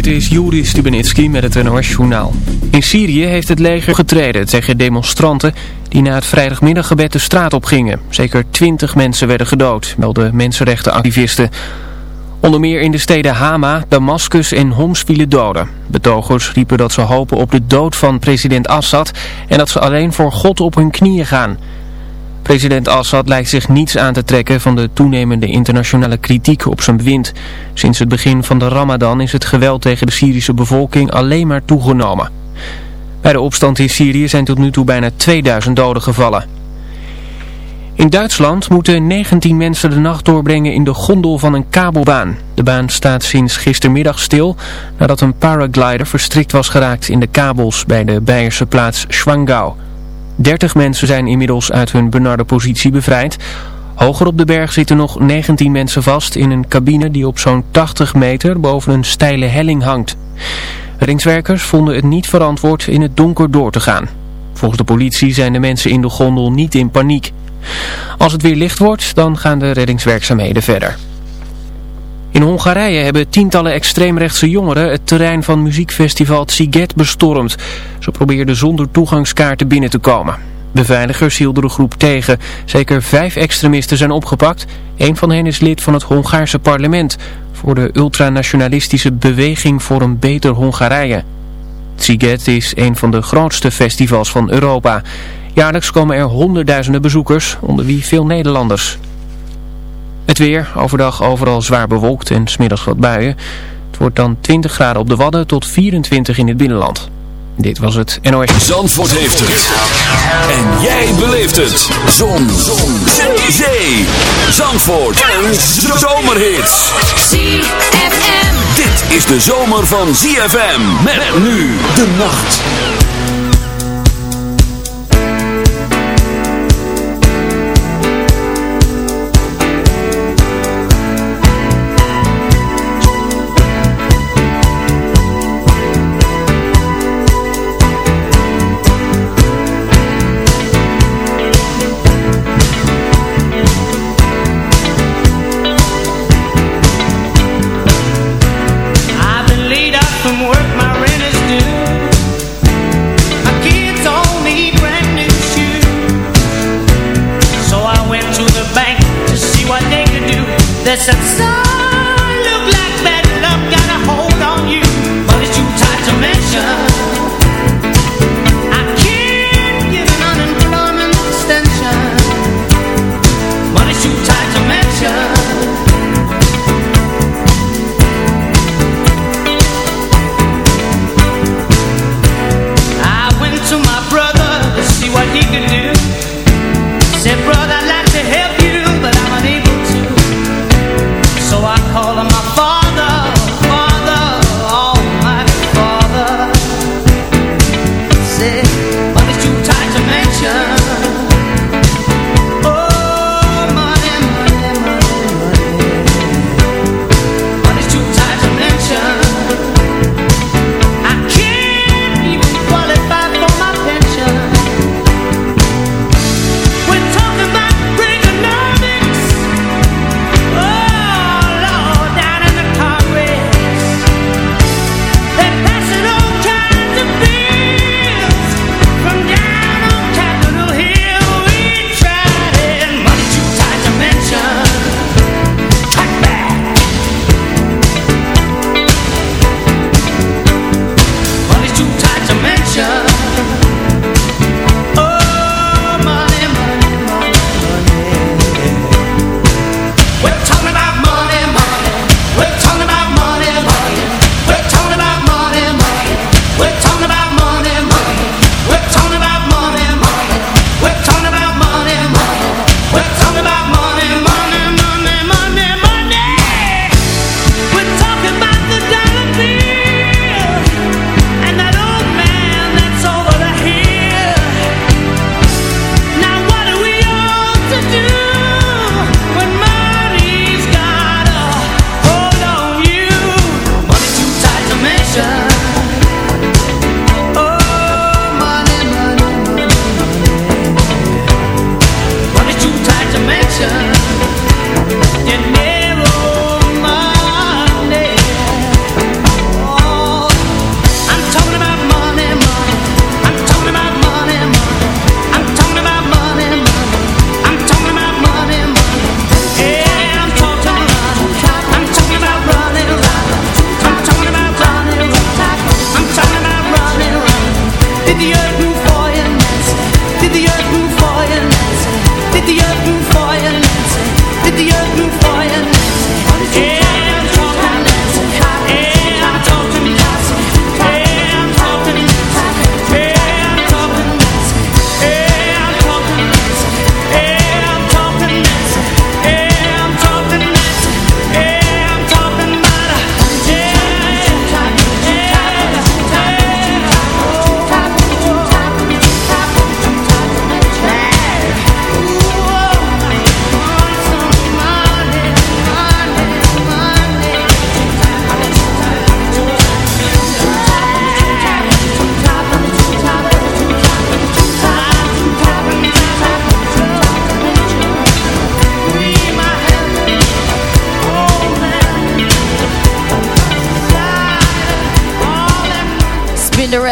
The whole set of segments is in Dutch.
Dit is Juri Stubenitski met het NOS-journaal. In Syrië heeft het leger getreden tegen demonstranten die na het vrijdagmiddaggebed de straat op gingen. Zeker twintig mensen werden gedood, melden mensenrechtenactivisten. Onder meer in de steden Hama, Damascus en Homs vielen doden. Betogers riepen dat ze hopen op de dood van president Assad en dat ze alleen voor God op hun knieën gaan... President Assad lijkt zich niets aan te trekken van de toenemende internationale kritiek op zijn bewind. Sinds het begin van de ramadan is het geweld tegen de Syrische bevolking alleen maar toegenomen. Bij de opstand in Syrië zijn tot nu toe bijna 2000 doden gevallen. In Duitsland moeten 19 mensen de nacht doorbrengen in de gondel van een kabelbaan. De baan staat sinds gistermiddag stil nadat een paraglider verstrikt was geraakt in de kabels bij de Beierse plaats Schwangau. 30 mensen zijn inmiddels uit hun benarde positie bevrijd. Hoger op de berg zitten nog 19 mensen vast in een cabine die op zo'n 80 meter boven een steile helling hangt. Reddingswerkers vonden het niet verantwoord in het donker door te gaan. Volgens de politie zijn de mensen in de gondel niet in paniek. Als het weer licht wordt, dan gaan de reddingswerkzaamheden verder. In Hongarije hebben tientallen extreemrechtse jongeren het terrein van muziekfestival Tsiget bestormd. Ze probeerden zonder toegangskaarten binnen te komen. Beveiligers hielden de groep tegen. Zeker vijf extremisten zijn opgepakt. Een van hen is lid van het Hongaarse parlement voor de ultranationalistische beweging voor een beter Hongarije. Tsiget is een van de grootste festivals van Europa. Jaarlijks komen er honderdduizenden bezoekers, onder wie veel Nederlanders. Het weer, overdag overal zwaar bewolkt en smiddags wat buien. Het wordt dan 20 graden op de Wadden tot 24 in het binnenland. Dit was het NOS. Zandvoort heeft het. En jij beleeft het. Zon. Zon. Zee. Zee. Zandvoort. Een zomerhit. ZFM. Dit is de zomer van ZFM. Met nu de nacht.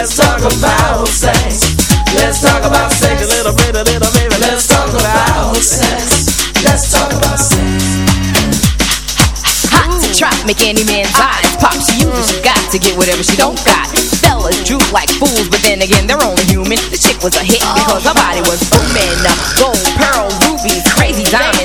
Let's talk about sex. Let's talk about sex. A little bit, a little baby. Let's talk about sex. Let's talk about sex. Hot to trap, make any man's eyes pop. She uses, she got to get whatever she don't got. Fellas droop like fools, but then again, they're only human. The chick was a hit because her body was booming. Gold, pearl,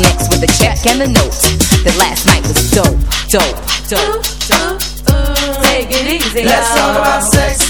Next with a check and a note. That last night was dope, dope, dope, dope. Take it easy. Let's talk about sex,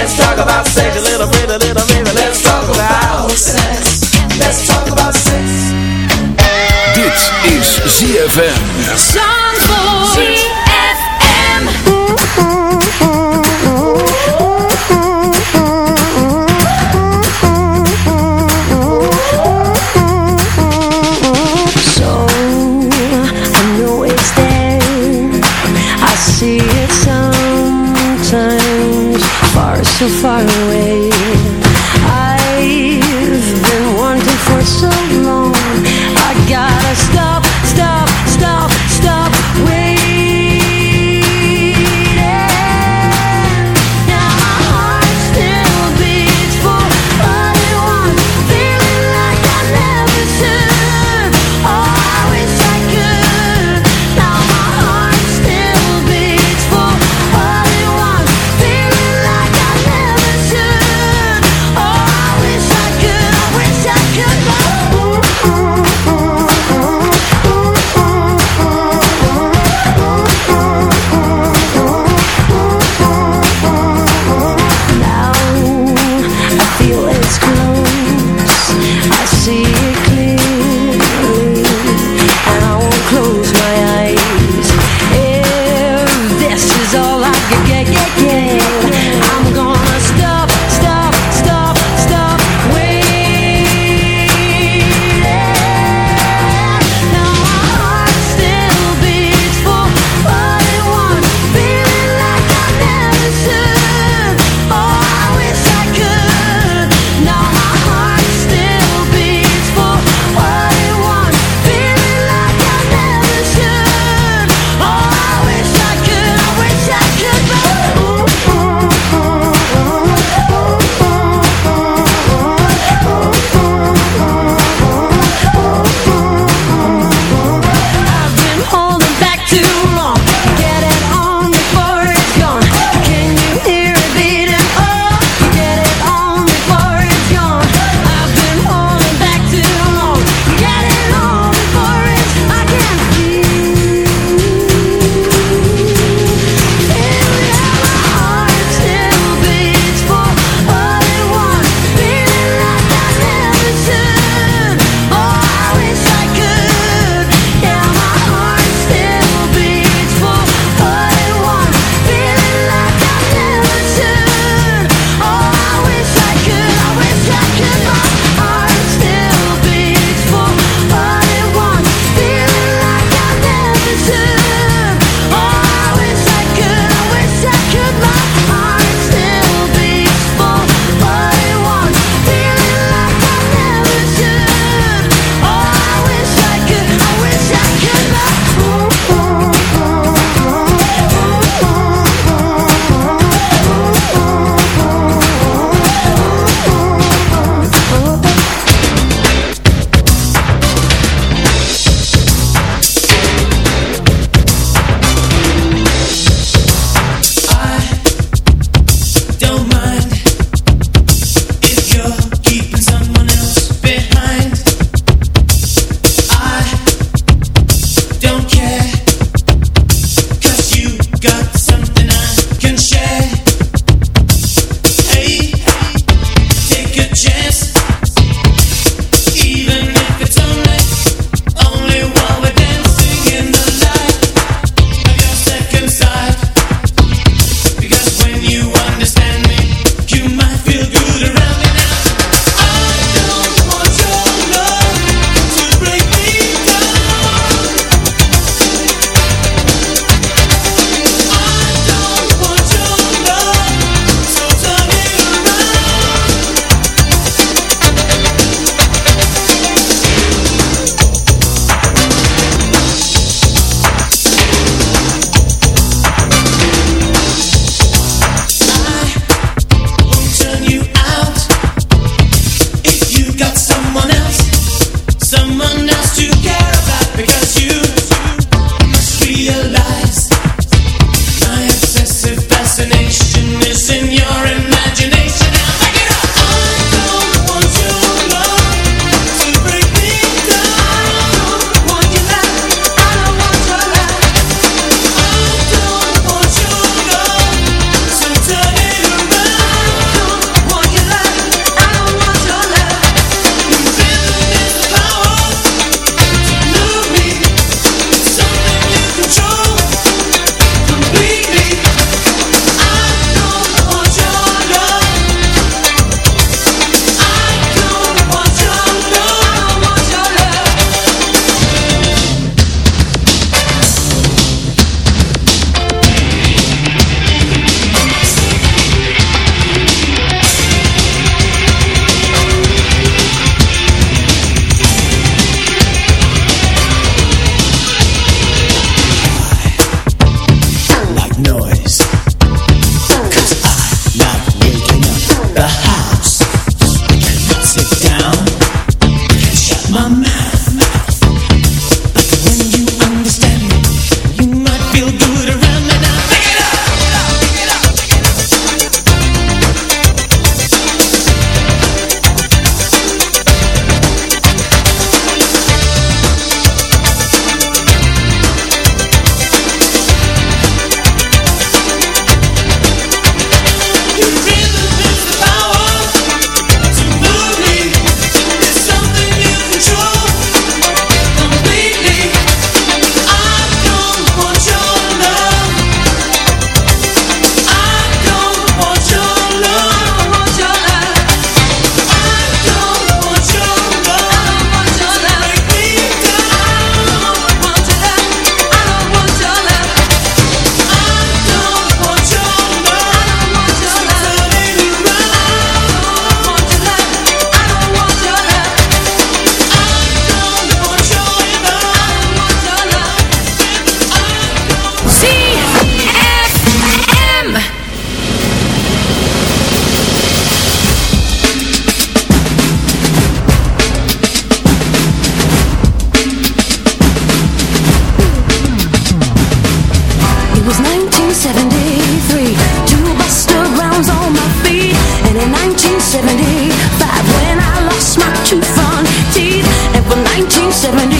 Let's talk about sex. A little bit, a little bit. Let's talk about sex. Let's talk about sex. Dit is ZFM. ZFM. Seventy-five. when I lost my two front teeth And from 1970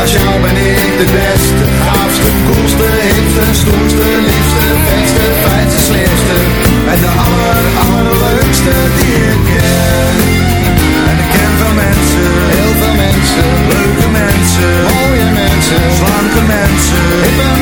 Als jou ben ik de beste, gaafste, koelste, hipste, stoerste, liefste, vetste, fijnste, slimste. En de aller, allerleukste die ik ken. En ik ken veel mensen, heel veel mensen, leuke mensen, mooie mensen, slanke mensen,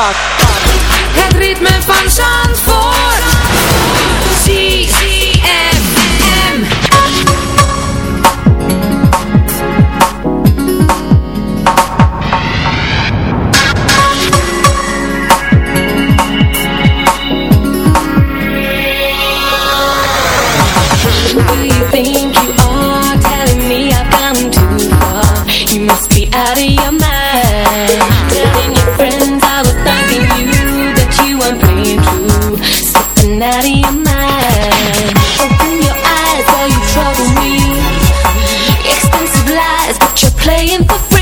Vaak. Het ritme van Zandvoort. looking for freedom.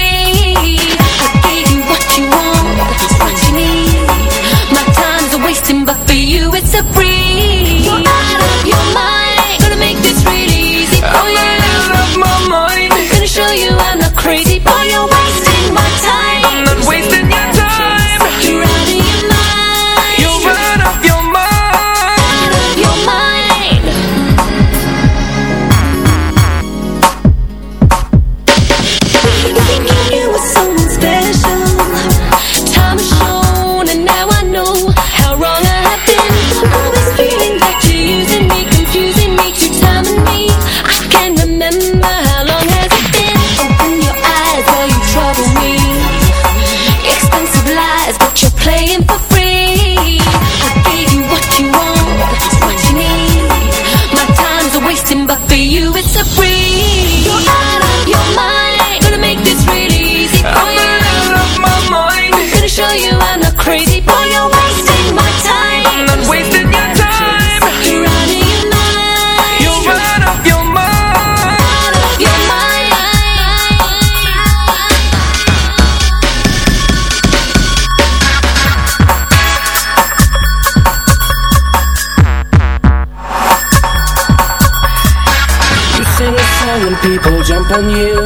on you.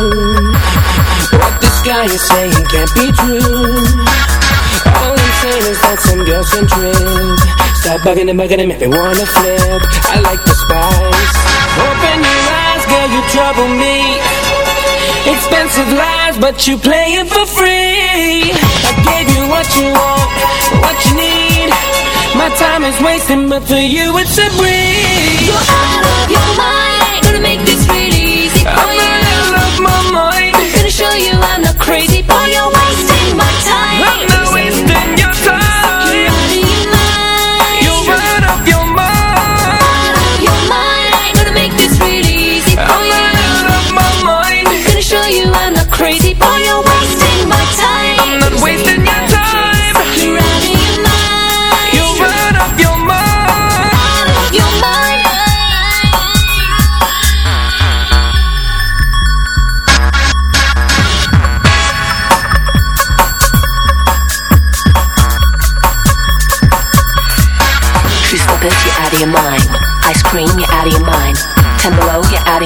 What this guy is saying can't be true. All I'm saying is that some girls can trip Stop bugging and bugging him if they wanna flip. I like the spice. Open your eyes, girl, you trouble me. Expensive lies, but you playing for free. I gave you what you want, what you need. My time is wasting, but for you it's a breeze. You're out of your mind.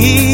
See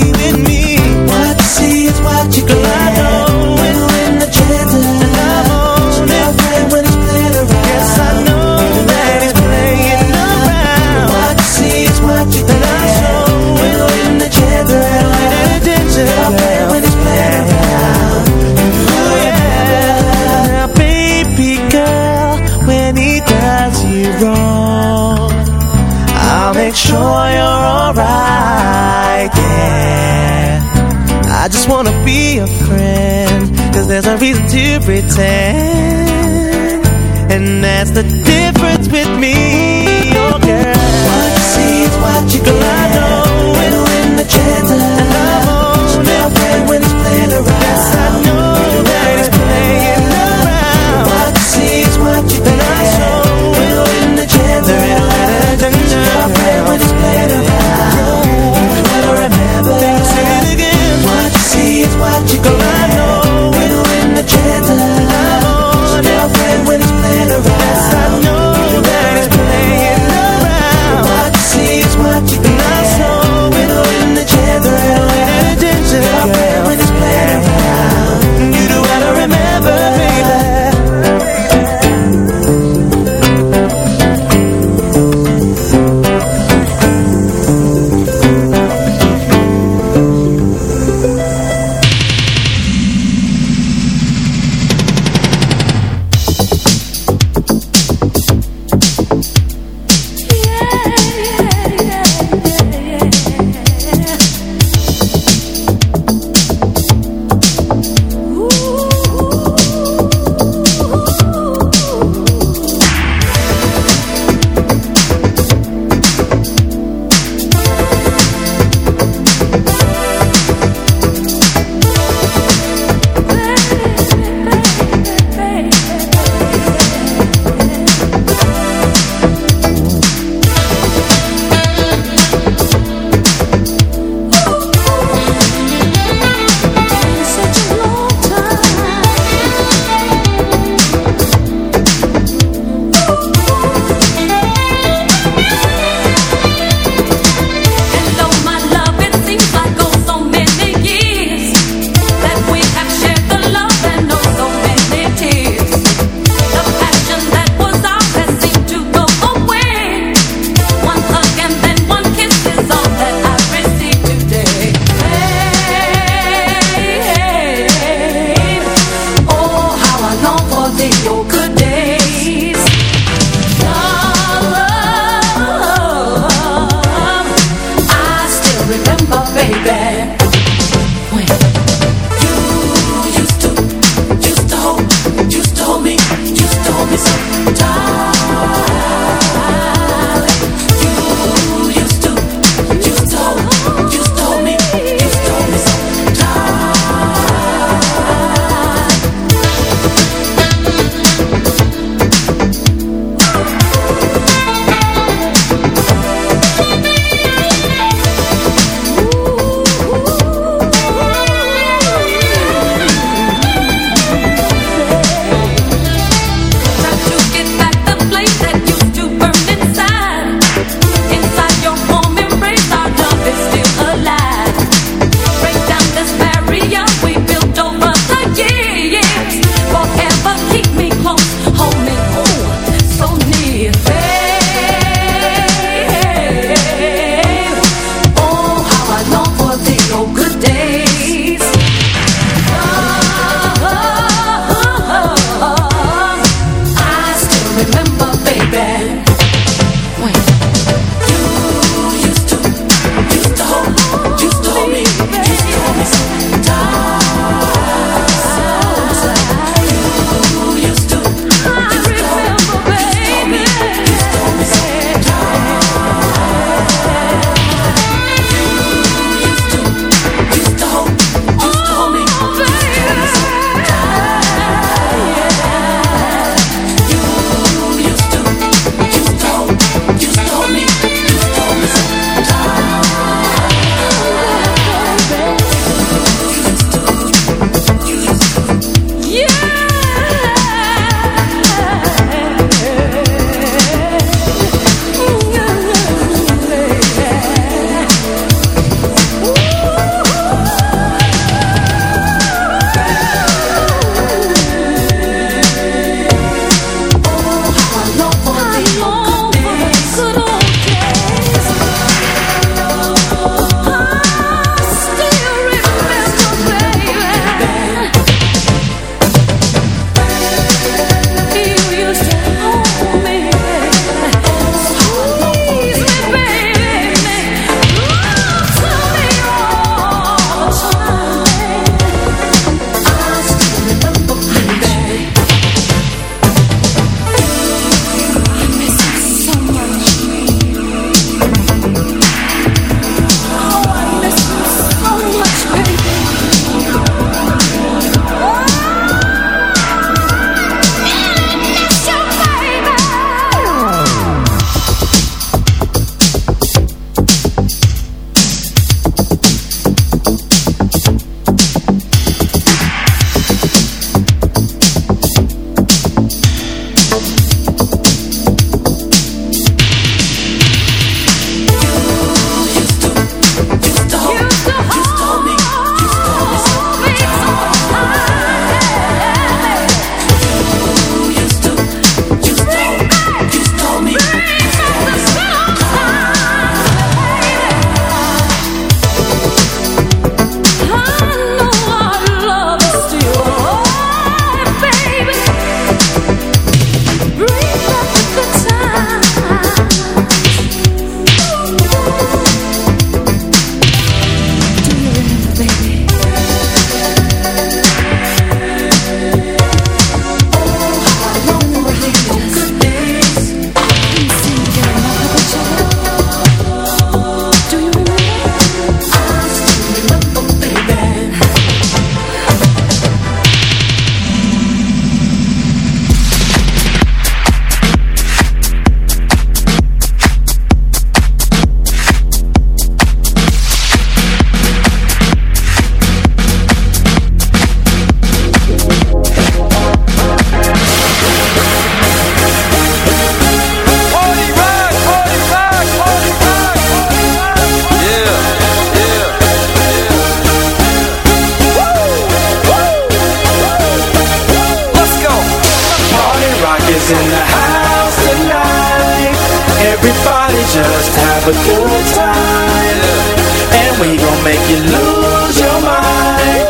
make you lose your mind.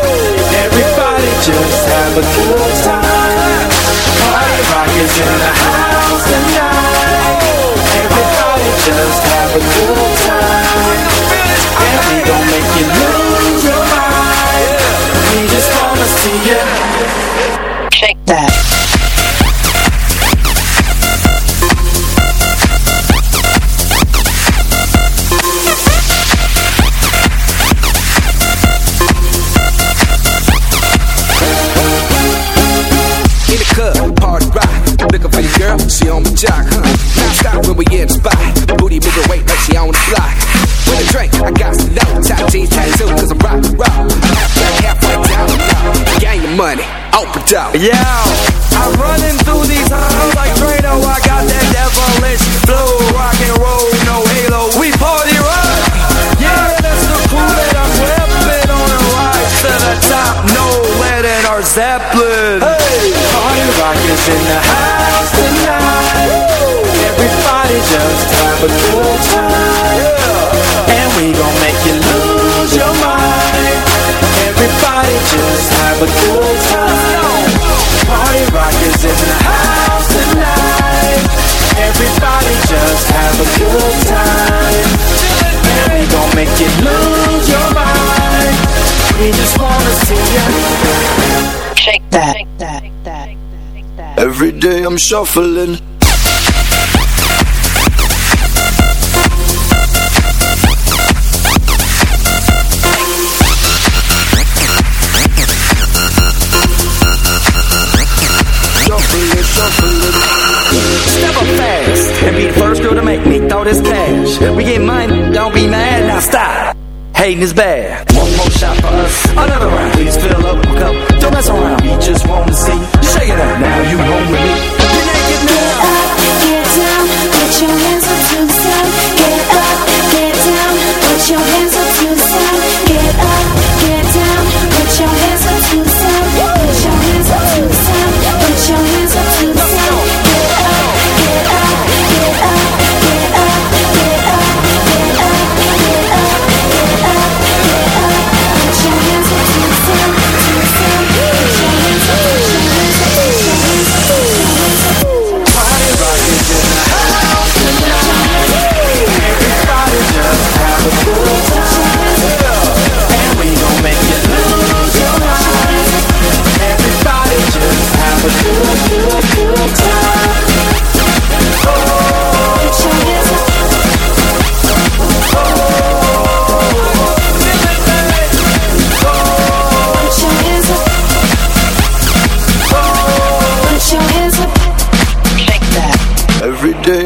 Everybody just have a good time. Party rock is in the house. out. Yeah. you lose your mind. We just wanna see. Shake that. Every day I'm shuffling spent all this cash. We get money, don't be mad, now stop. Hating is bad. One more shot for us, another round. Please fill up my cup, don't mess around. We just wanna see you shake it up. Now you home with me. Get up, get down, put your hands up to the sun. Get up, get down, put your hands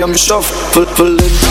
I'm shuffling